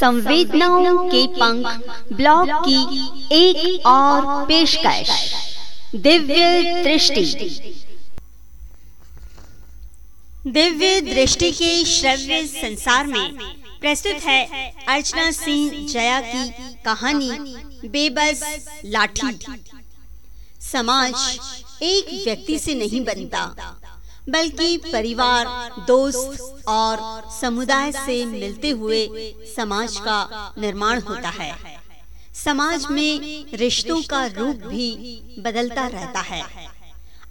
संवेदनाओं के पंख ब्लॉग की एक और पेशकश। दिव्य दृष्टि। दिव्य दृष्टि के श्रव्य संसार में प्रस्तुत है अर्चना सिंह जया की कहानी, बेबस लाठी। समाज एक व्यक्ति से नहीं बनता। बल्कि परिवार, दोस्त और समुदाय से मिलते हुए समाज का निर्माण होता है। समाज में रिश्तों का रूप भी बदलता रहता है।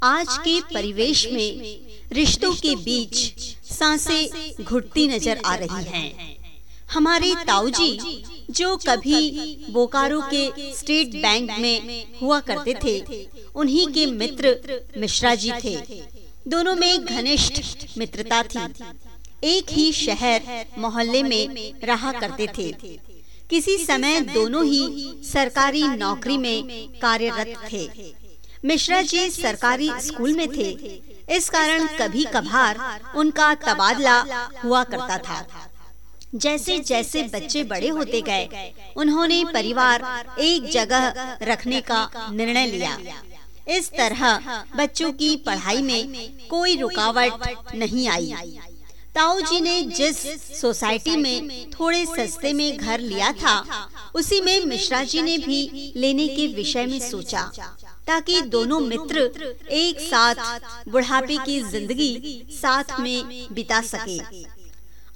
आज के परिवेश में रिश्तों के बीच साँसें घुटती नज़र आ रही हैं। हमारे ताऊजी, जो कभी बोकारो के स्टेट बैंक में हुआ करते थे, उन्हीं के मित्र मिश्रा जी थे। दोनों में घनिष्ठ मित्रता थी। एक ही शहर, मोहल्ले में रहा करते थे। किसी समय दोनों ही सरकारी नौकरी में कार्यरत थे। मिश्रा जी सरकारी स्कूल में थे। इस कारण कभी कभार उनका तबादला हुआ करता था। जैसे जैसे बच्चे बड़े होते गए, उन्होंने परिवार एक जगह रखने का निर्णय लिया। इस तरह बच्चों की पढ़ाई में कोई रुकावट नहीं आई। ताऊ जी ने जिस सोसाइटी में थोड़े सस्ते में घर लिया था, उसी में मिश्रा जी ने भी लेने के विषय में सोचा, ताकि दोनों मित्र एक साथ बुढ़ापे की ज़िंदगी साथ में बिता सके।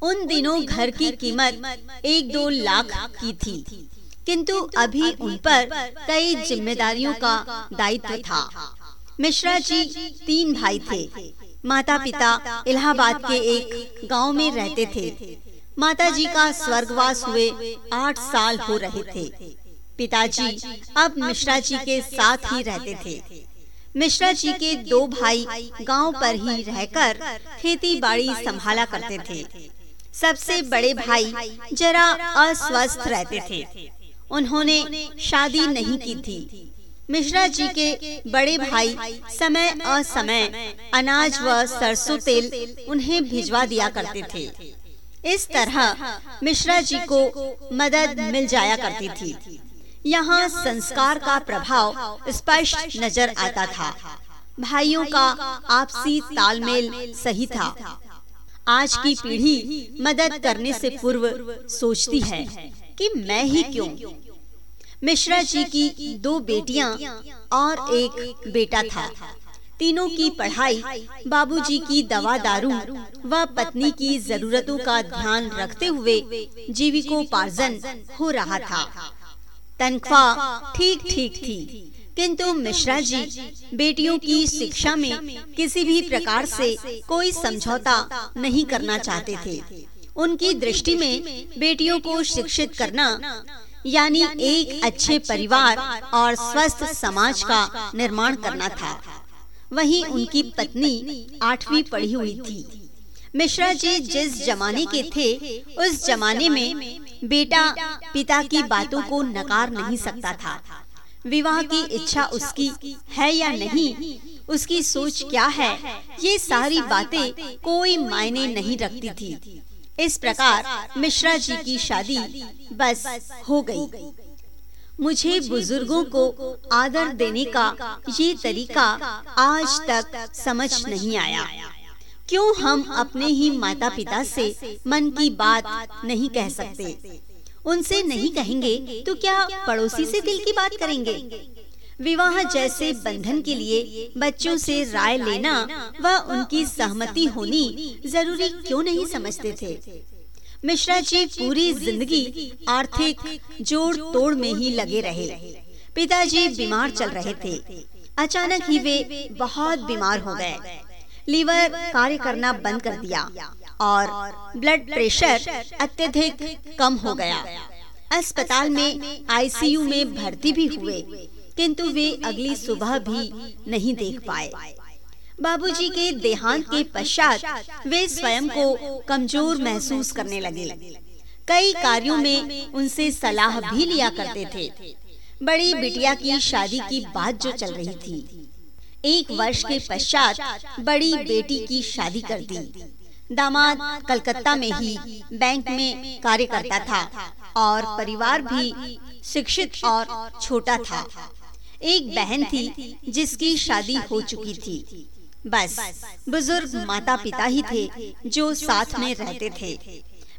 उन दिनों घर की कीमत एक दो लाख की थी। किंतु अभी उन पर कई जिम्मेदारियों का दायित्व था। मिश्रा जी तीन भाई थे। माता पिता इलाहाबाद के एक गाँव में रहते थे। माता जी का स्वर्गवास हुए आठ साल हो रहे थे। पिताजी अब मिश्रा जी के साथ ही रहते थे। मिश्रा जी के दो भाई गाँव पर ही रहकर खेती बाड़ी संभाला करते थे। सबसे बड़े भाई जरा अस्वस्थ रहते थे। उन्होंने शादी नहीं की थी। मिश्रा जी के बड़े भाई समय असमय, अनाज व सरसों तेल उन्हें भिजवा दिया करते थे। इस तरह मिश्रा जी को मदद मिल जाया करती थी। यहाँ संस्कार का प्रभाव स्पष्ट नज़र आता था। भाइयों का आपसी तालमेल सही था। आज की पीढ़ी मदद करने से पूर्व सोचती है कि मैं ही क्यों? मिश्रा जी की दो बेटियाँ और एक बेटा था। तीनों की पढ़ाई, बाबूजी की दवा दारू व पत्नी की जरूरतों का ध्यान रखते हुए जीविकोपार्जन हो रहा था। तनख्वाह ठीक ठीक थी, किंतु मिश्रा जी बेटियों की शिक्षा में किसी भी प्रकार से कोई समझौता नहीं करना चाहते थे। उनकी दृष्टि में बेटियों को शिक्षित करना यानी एक अच्छे परिवार और स्वस्थ समाज का निर्माण करना था। वहीं उनकी पत्नी आठवीं पढ़ी हुई थी। मिश्रा जी जिस जमाने के थे उस जमाने में बेटा पिता की बातों को नकार नहीं सकता था। विवाह की इच्छा उसकी है या नहीं उसकी सोच क्या है ये सारी बातें कोई मायने नहीं रखती थी। इस प्रकार मिश्रा जी की शादी बस हो गई। मुझे बुज़ुर्गों को आदर देने का ये तरीका आज तक समझ नहीं आया। क्यों हम अपने ही माता पिता से मन की बात नहीं कह सकते? उनसे नहीं कहेंगे तो क्या पड़ोसी से दिल की बात करेंगे? विवाह जैसे बंधन के लिए बच्चों से राय लेना व उनकी सहमति होनी ज़रूरी क्यों नहीं समझते थे? मिश्रा जी पूरी ज़िंदगी आर्थिक जोड़ तोड़ में ही लगे रहे। पिताजी बीमार चल रहे थे। अचानक ही वे बहुत बीमार हो गए। लीवर कार्य करना बंद कर दिया और ब्लड प्रेशर अत्यधिक कम हो गया। अस्पताल में आईसीयू में भर्ती भी हुए। किंतु वे अगली सुबह भी नहीं देख पाए। बाबूजी के देहांत के पश्चात वे स्वयं को कमज़ोर महसूस करने लगे। कई कार्यों में उनसे सलाह भी लिया करते थे। बड़ी बिटिया की शादी की बात जो चल रही थी। एक वर्ष के पश्चात बड़ी बेटी की शादी कर दी। दामाद कलकत्ता में ही बैंक में कार्य करता था और परिवार भी शिक्षित और छोटा था। एक बहन थी जिसकी शादी हो चुकी थी। बस बुज़ुर्ग माता पिता ही थे जो साथ में रहते थे।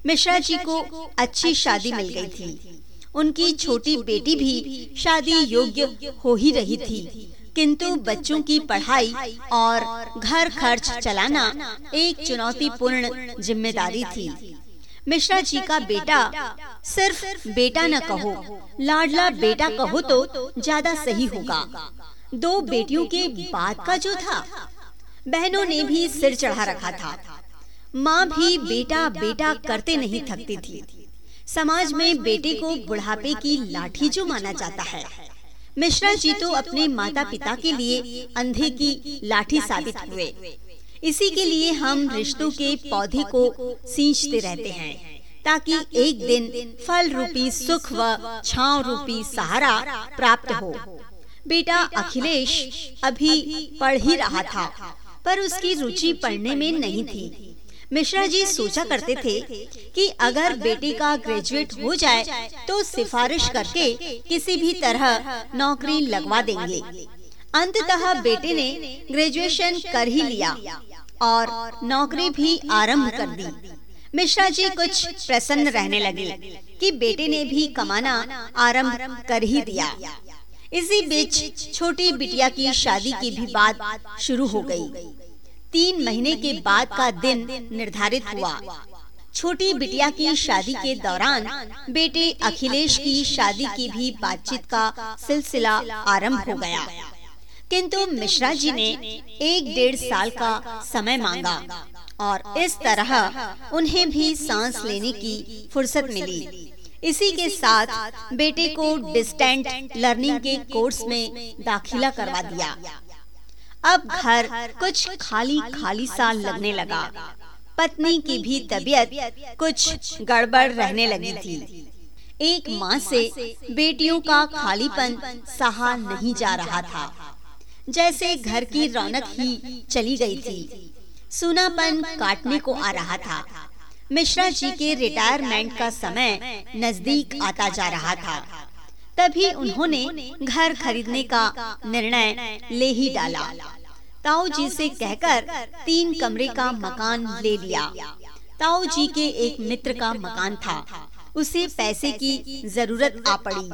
मिश्रा जी को अच्छी शादी मिल गई थी। उनकी छोटी बेटी भी शादी योग्य हो ही रही थी। किंतु बच्चों की पढ़ाई और घर खर्च चलाना एक चुनौतीपूर्ण ज़िम्मेदारी थी। मिश्रा जी का बेटा। सिर्फ़ बेटा न कहो, लाडला बेटा कहो तो ज़्यादा सही होगा। दो बेटियों के बाद का जो था, बहनों ने भी सिर चढ़ा रखा था। माँ भी बेटा बेटा करते नहीं थकती थी। समाज में बेटे को बुढ़ापे की लाठी जो माना जाता है। मिश्रा जी तो अपने माता पिता के लिए अंधे की लाठी साबित हुए। इसी के लिए हम रिश्तों के पौधे को सींचते रहते हैं, ताकि एक दिन फल रूपी सुख व छाव रूपी सहारा प्राप्त हो। बेटा अखिलेश अभी पढ़ ही रहा था, पर उसकी रुचि पढ़ने में नहीं थी। मिश्रा जी सोचा करते थे कि अगर बेटे का ग्रेजुएट हो जाए तो सिफारिश करके किसी भी तरह नौकरी लगवा देंगे। अंततः बेटे ने ग्रेजुएशन कर ही लिया। और नौकरी भी आरंभ कर दी। मिश्रा जी कुछ प्रसन्न रहने लगे कि बेटे ने भी कमाना आरंभ कर ही दिया। इसी बीच छोटी बिटिया की शादी की भी बात शुरू हो गई। तीन महीने के बाद का दिन निर्धारित हुआ। छोटी बिटिया की शादी के दौरान बेटे अखिलेश की शादी की भी बातचीत का सिलसिला आरंभ हो गया। किंतु मिश्रा जी ने एक डेढ़ साल का समय मांगा और इस तरह उन्हें भी सांस लेने की फुर्सत मिली। इसी के साथ बेटे को डिस्टेंट लर्निंग के कोर्स में दाखिला करवा दिया। अब घर कुछ खाली खाली सा लगने लगा। पत्नी की भी तबीयत कुछ गड़बड़ रहने लगी थी। एक माँ से बेटियों का खालीपन सहा नहीं जा रहा था। जैसे घर की रौनक ही चली गई थी। सुनापन काटने को आ रहा था। मिश्रा जी के रिटायरमेंट का समय नज़दीक आता जा रहा था। तभी उन्होंने घर खरीदने का निर्णय ले ही डाला। ताऊ जी से कहकर तीन कमरे का मकान ले लिया। ताऊ जी के एक मित्र का मकान था। उसे पैसे की ज़रूरत आ पड़ी।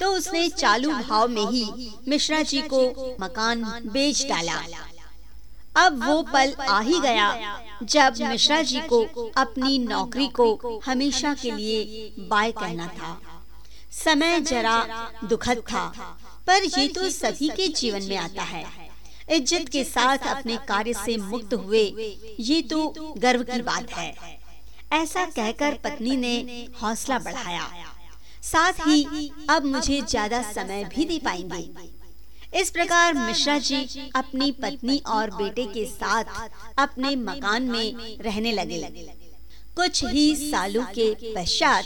तो उसने चालू भाव में ही मिश्रा जी को मकान बेच डाला। अब वो पल आ ही गया जब मिश्रा जी को अपनी नौकरी को हमेशा के लिए बाय कहना था। समय जरा दुखद था पर ये तो सभी के जीवन में आता है। इज़्ज़त के साथ अपने कार्य से मुक्त हुए ये तो गर्व की बात है। ऐसा कहकर पत्नी ने हौसला बढ़ाया। साथ ही अब मुझे ज़्यादा समय भी दे पाएँगे। इस प्रकार मिश्रा जी अपनी पत्नी और बेटे के साथ अपने मकान में रहने लगे। कुछ ही सालों के पश्चात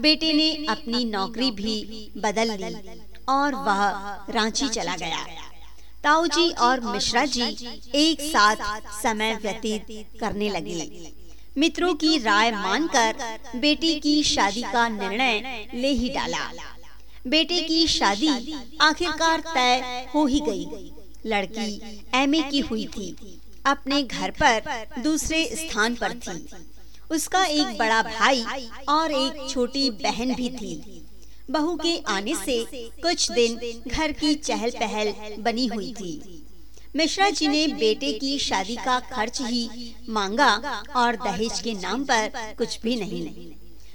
बेटे ने अपनी नौकरी भी बदल ली और वह रांची चला गया। ताऊ जी और मिश्रा जी एक साथ समय व्यतीत करने लगे। मित्रों की राय मानकर बेटी की शादी का निर्णय ले ही डाला। बेटे की शादी आखिरकार तय हो ही गई। लड़की एमए की हुई थी। अपने घर पर दूसरे स्थान पर थी। उसका एक बड़ा भाई और एक छोटी बहन भी थी। बहू के आने से कुछ दिन घर की चहल पहल बनी हुई थी। मिश्रा जी ने बेटे की शादी का खर्च ही मांगा और दहेज के नाम पर कुछ भी नहीं।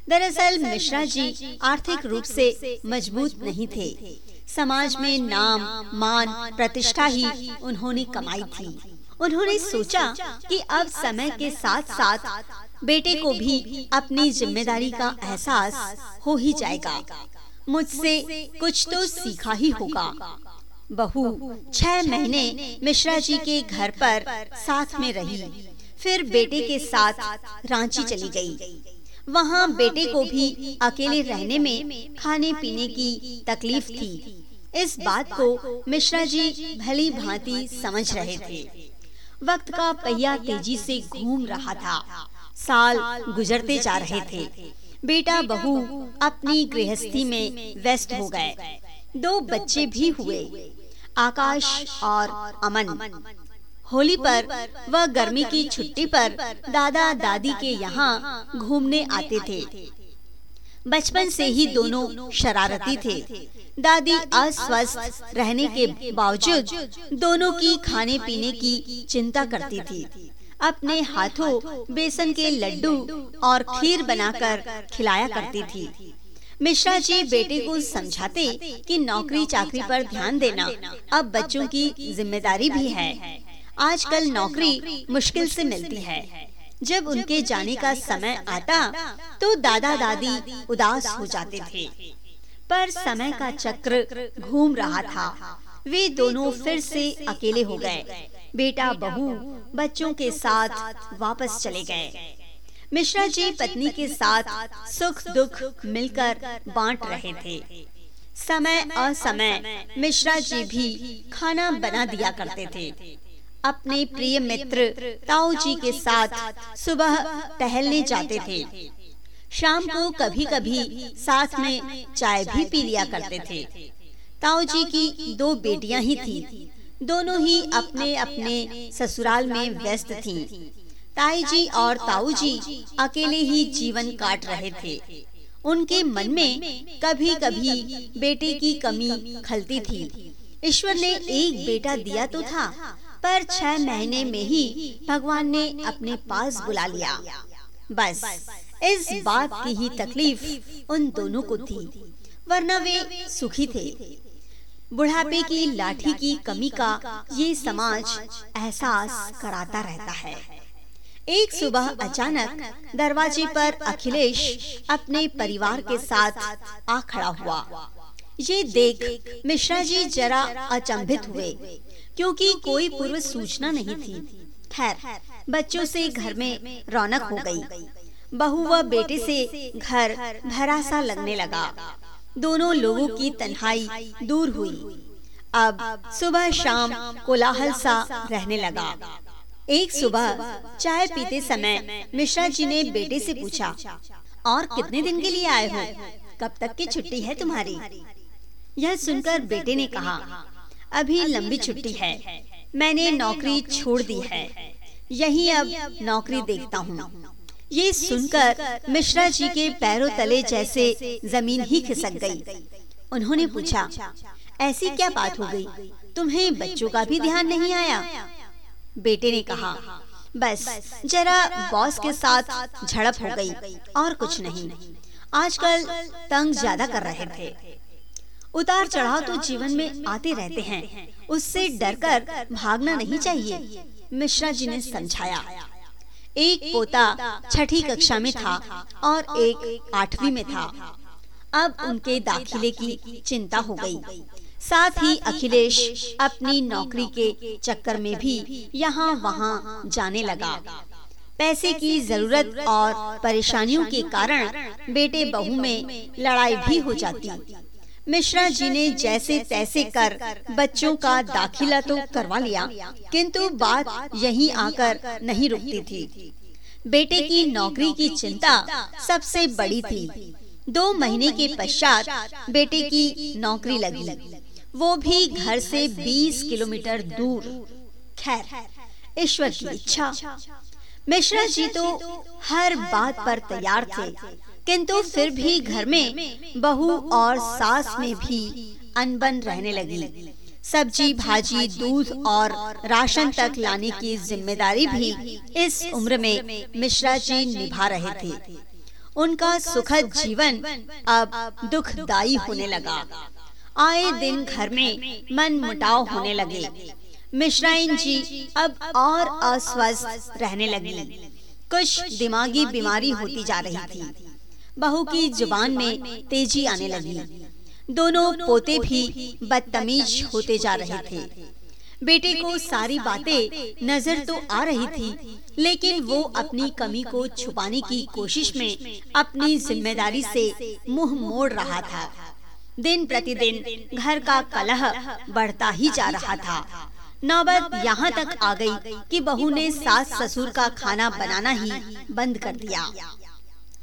दरअसल मिश्रा जी आर्थिक रूप से मज़बूत नहीं थे। समाज में नाम, मान, प्रतिष्ठा ही उन्होंने कमाई थी। उन्होंने सोचा कि अब समय के साथ साथ बेटे को भी अपनी ज़िम्मेदारी का एहसास हो ही जाएगा। मुझसे कुछ तो सीखा ही होगा। बहू छह महीने मिश्रा जी के घर पर साथ में रही। फिर बेटे के साथ रांची चली गई। वहाँ बेटे को भी अकेले रहने में खाने पीने की तकलीफ़ थी। इस बात को मिश्रा जी भली भांति समझ रहे थे। वक्त का पहिया तेज़ी से घूम रहा था। साल गुजरते जा रहे थे। बेटा बहू अपनी गृहस्थी में व्यस्त हो गए। दो बच्चे भी हुए, आकाश और अमन। होली पर वह गर्मी की छुट्टी पर दादा दादी के यहाँ घूमने आते थे। बचपन से ही दोनों शरारती थे। दादी अस्वस्थ रहने के बावजूद दोनों की खाने पीने की चिंता करती थी। अपने हाथों बेसन के लड्डू और खीर बनाकर खिलाया करती थी। मिश्रा जी बेटे को समझाते कि नौकरी चाकरी पर ध्यान देना अब बच्चों की ज़िम्मेदारी भी है। आजकल नौकरी मुश्किल से मिलती है। जब उनके जाने का समय आता तो दादा दादी उदास हो जाते थे। पर समय का चक्र घूम रहा था। वे दोनों फिर से अकेले हो गए। बेटा बहू बच्चों के साथ वापस चले गए। मिश्रा जी पत्नी के साथ सुख दुख मिलकर बांट रहे थे। समय असमय मिश्रा जी भी खाना बना दिया करते थे। अपने प्रिय मित्र ताऊ जी के साथ सुबह टहलने जाते थे। शाम को कभी कभी साथ में चाय भी पी लिया करते थे। ताऊ जी की दो बेटियाँ ही थी। दोनों ही अपने अपने ससुराल में व्यस्त थीं। ताई जी और ताऊ जी अकेले ही जीवन काट रहे थे। उनके मन में कभी कभी बेटे की कमी खलती थी। ईश्वर ने एक बेटा दिया तो था पर छह महीने में ही भगवान ने अपने पास बुला लिया। बस इस बात की ही तकलीफ़ उन दोनों को थी वरना वे सुखी थे। बुढ़ापे की लाठी की कमी का ये समाज एहसास कराता रहता है। एक सुबह अचानक दरवाजे पर अखिलेश अपने परिवार के साथ आ खड़ा हुआ। ये देख मिश्रा जी जरा अचंभित हुए क्योंकि कोई पूर्व सूचना नहीं थी। खैर बच्चों से घर में रौनक हो गई। बहू व बेटे से घर भरा सा लगने लगा। दोनों लोगों की तन्हाई दूर हुई। अब सुबह शाम कोलाहल सा रहने लगा। एक सुबह चाय पीते समय मिश्रा जी ने बेटे से पूछा और कितने दिन के लिए आए हो? कब तक की छुट्टी है तुम्हारी? यह सुनकर बेटे ने कहा अभी लंबी छुट्टी है। मैंने नौकरी छोड़ दी है। यही अब नौकरी देखता हूँ। ये सुनकर मिश्रा जी के पैरों तले जैसे ज़मीन ही खिसक गई। उन्होंने पूछा ऐसी क्या बात हो गई? तुम्हें बच्चों का भी ध्यान नहीं आया। बेटे ने कहा, बस, जरा बॉस के साथ झड़प हो गई और कुछ नहीं। आजकल तंग ज़्यादा कर रहे थे। उतार चढ़ाव तो जीवन में आते रहते हैं। उससे डरकर भागना नहीं चाहिए, मिश्रा जी ने समझाया। एक पोता छठी कक्षा में था और एक आठवीं में था। अब उनके दाखिले की चिंता हो गई। साथ ही अखिलेश अपनी नौकरी के चक्कर में भी यहाँ वहाँ जाने लगा। पैसे की ज़रूरत और परेशानियों के कारण बेटे बहू में लड़ाई भी हो जाती। मिश्रा जी ने जैसे तैसे कर बच्चों का दाखिला तो करवा लिया किंतु बात यहीं आकर नहीं रुकती थी। बेटे की नौकरी की चिंता सबसे बड़ी थी। दो महीने के पश्चात बेटे की नौकरी लगी। वो भी घर से 20 किलोमीटर दूर। खैर, ईश्वर की इच्छा। मिश्रा जी तो हर बात पर तैयार थे, किंतु फिर भी घर में बहू और सास में भी अनबन रहने लगी। सब्ज़ी, भाजी, दूध और राशन तक लाने की ज़िम्मेदारी भी इस उम्र में मिश्रा जी निभा रहे थे। उनका सुखद जीवन अब दुखदाई होने लगा। आए दिन घर में मन मुटाव होने लगे। मिश्राइन जी अब और अस्वस्थ रहने लगी। कुछ दिमागी बीमारी होती जा रही थी। बहू की ज़ुबान में तेज़ी आने लगी। दोनों पोते भी बदतमीज होते जा रहे थे। बेटे को सारी बातें नज़र तो आ रही थी लेकिन वो अपनी कमी को छुपाने की कोशिश में अपनी ज़िम्मेदारी से मुँह मोड़ रहा था। दिन प्रतिदिन घर का कलह बढ़ता ही जा रहा था। नौबत यहाँ तक आ गई कि बहू ने सास ससुर का खाना बनाना ही बंद कर दिया।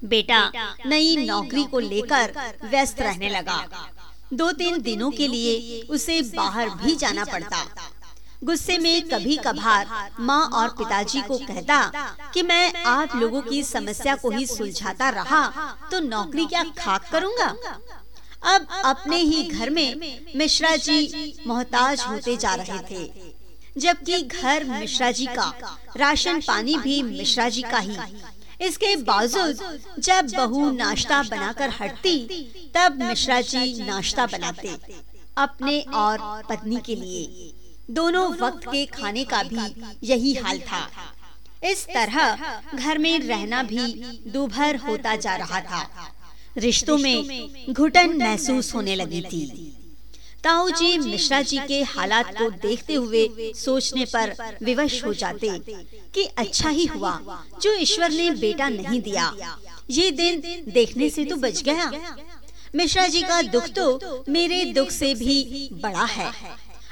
बेटा नई नौकरी को लेकर व्यस्त रहने लगा। दो तीन दिनों के लिए उसे बाहर भी जाना पड़ता। गुस्से में कभी कभार माँ और पिताजी को कहता कि मैं आप लोगों की समस्या को ही सुलझाता रहा तो नौकरी क्या खाक करूँगा? अब अपने ही घर में मिश्रा जी मोहताज होते जा रहे थे, जबकि घर मिश्रा जी का, राशन पानी भी मिश्रा जी का ही। इसके बावजूद जब बहू नाश्ता बनाकर हटती, तब मिश्रा जी नाश्ता बनाते, अपने और पत्नी के लिए। दोनों वक्त के खाने का भी यही हाल था। इस तरह घर में रहना भी दोभर होता जा रहा था। रिश्तों में घुटन महसूस होने लगी थी। ताऊ जी मिश्रा जी के हालात को देखते हुए सोचने पर विवश हो जाते कि अच्छा ही हुआ जो ईश्वर ने बेटा नहीं दिया। ये दिन देखने से तो बच गया। मिश्रा जी का दुख तो मेरे दुख से भी बड़ा है।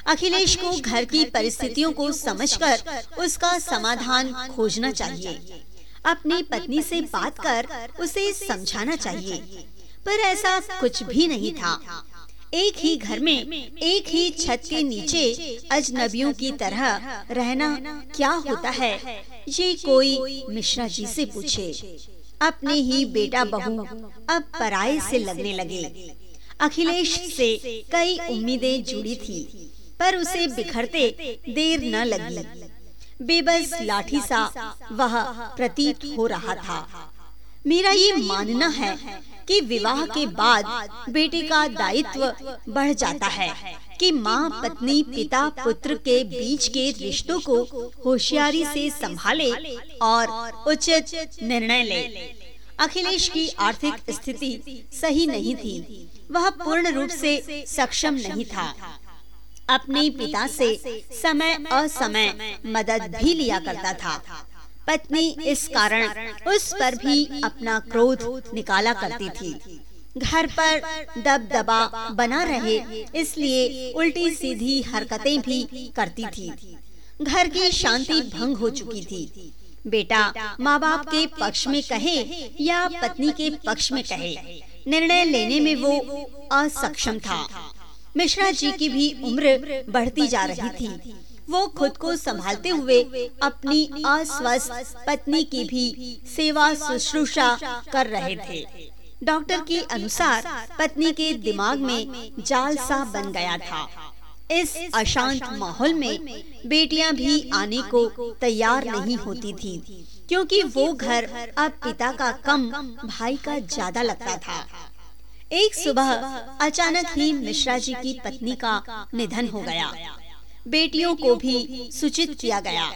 अखिलेश को घर की परिस्थितियों को समझकर उसका समाधान खोजना चाहिए। अपनी पत्नी से बात कर उसे समझाना चाहिए। पर ऐसा कुछ भी नहीं था। एक ही घर में एक ही छत के नीचे अजनबियों की तरह रहना क्या होता है? ये कोई मिश्रा जी से पूछे। अपने ही बेटा बहू अब पराये से लगने लगे। अखिलेश से कई उम्मीदें जुड़ी थी पर उसे बिखरते देर न लगी। बेबस लाठी सा वह प्रतीत हो रहा था। मेरा ये मानना है कि विवाह के बाद बेटे का दायित्व बढ़ जाता है कि माँ पत्नी पिता पुत्र के बीच के रिश्तों को होशियारी से संभाले और उचित निर्णय ले। अखिलेश की आर्थिक स्थिति सही नहीं थी। वह पूर्ण रूप से सक्षम नहीं था। अपने पिता से समय असमय मदद भी लिया करता था। पत्नी इस कारण उस पर भी अपना क्रोध निकाला करती थी। घर पर दबदबा बना रहे इसलिए उल्टी सीधी हरकतें भी करती थी। घर की शांति भंग हो चुकी थी। बेटा माँ बाप के पक्ष में कहे या पत्नी के पक्ष में कहे। निर्णय लेने में वो असक्षम था। मिश्रा जी की भी उम्र बढ़ती जा रही थी। वो खुद को संभालते हुए अपनी अस्वस्थ पत्नी की भी सेवा शुश्रूषा कर रहे थे। डॉक्टर के अनुसार पत्नी के दिमाग में जाल सा बन गया था। इस अशांत माहौल में बेटियाँ भी आने को तैयार नहीं होती थी, क्योंकि वो घर अब पिता का कम, भाई का ज़्यादा लगता था। एक सुबह अचानक ही मिश्रा जी की पत्नी का निधन हो गया। बेटियों को भी सूचित किया गया।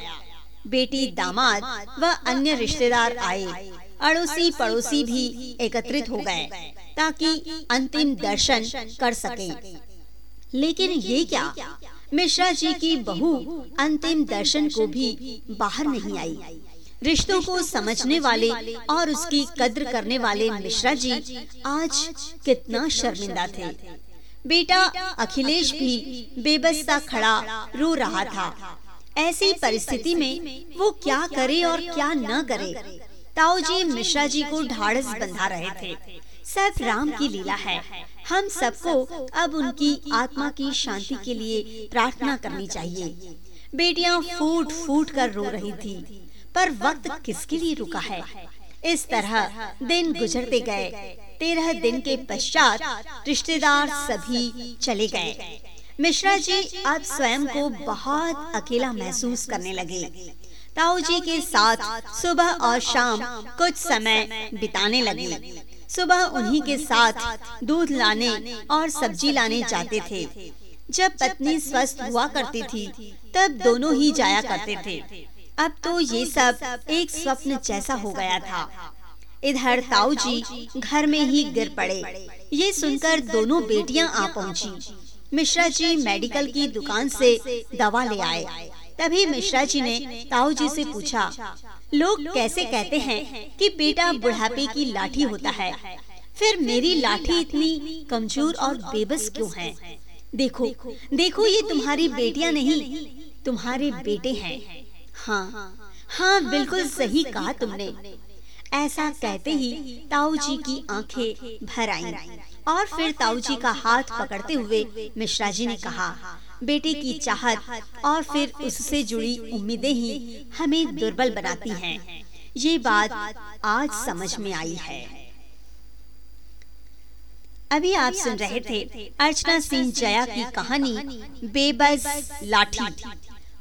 बेटी दामाद व अन्य रिश्तेदार आए। अड़ोसी पड़ोसी भी एकत्रित हो गए ताकि अंतिम दर्शन कर सके। लेकिन ये क्या? मिश्रा जी की बहू अंतिम दर्शन को भी बाहर नहीं आई। रिश्तों को समझने वाले और उसकी कद्र करने वाले मिश्रा जी आज कितना शर्मिंदा थे। बेटा अखिलेश भी बेबस सा खड़ा रो रहा था। ऐसी परिस्थिति में वो क्या करे और क्या न करे। ताऊ जी मिश्रा जी को ढाड़स बंधा रहे थे। सब राम की लीला है। हम सबको अब उनकी आत्मा की शांति के लिए प्रार्थना करनी चाहिए। बेटियाँ फूट फूट कर रो रही थी। पर वक्त किसके लिए रुका है? इस तरह दिन गुजरते गए। तेरह दिन के पश्चात रिश्तेदार सभी चले गए। मिश्रा जी अब स्वयं को बहुत अकेला महसूस करने लगे। ताऊ जी के साथ सुबह और शाम कुछ समय बिताने लगे। सुबह उन्हीं के साथ दूध लाने और सब्ज़ी लाने जाते थे। जब पत्नी स्वस्थ हुआ करती थी, तब दोनों ही जाया करते थे। अब तो ये सब एक स्वप्न जैसा हो गया था। इधर ताऊ जी घर में ही गिर पड़े। ये सुनकर दोनों बेटियाँ आ पहुँची। मिश्रा जी मेडिकल की दुकान से दवा ले आए। तभी मिश्रा जी ने ताऊ जी से पूछा लोग कैसे कहते हैं कि बेटा बुढ़ापे की लाठी होता है? फिर मेरी लाठी इतनी कमज़ोर और बेबस क्यों है? देखो देखो ये तुम्हारी बेटियाँ नहीं। तुम्हारे बेटे हैं हाँ। हाँ बिल्कुल सही कहा तुमने। ऐसा कहते ही ताऊ जी की आँखें भर आईं। और फिर ताऊ जी का हाथ पकड़ते हुए मिश्रा जी ने कहा बेटे की चाहत और फिर उससे जुड़ी उम्मीदें ही हमें दुर्बल बनाती हैं। ये बात आज समझ में आई है। अभी आप सुन रहे थे अर्चना सिंह जया की कहानी बेबस लाठी।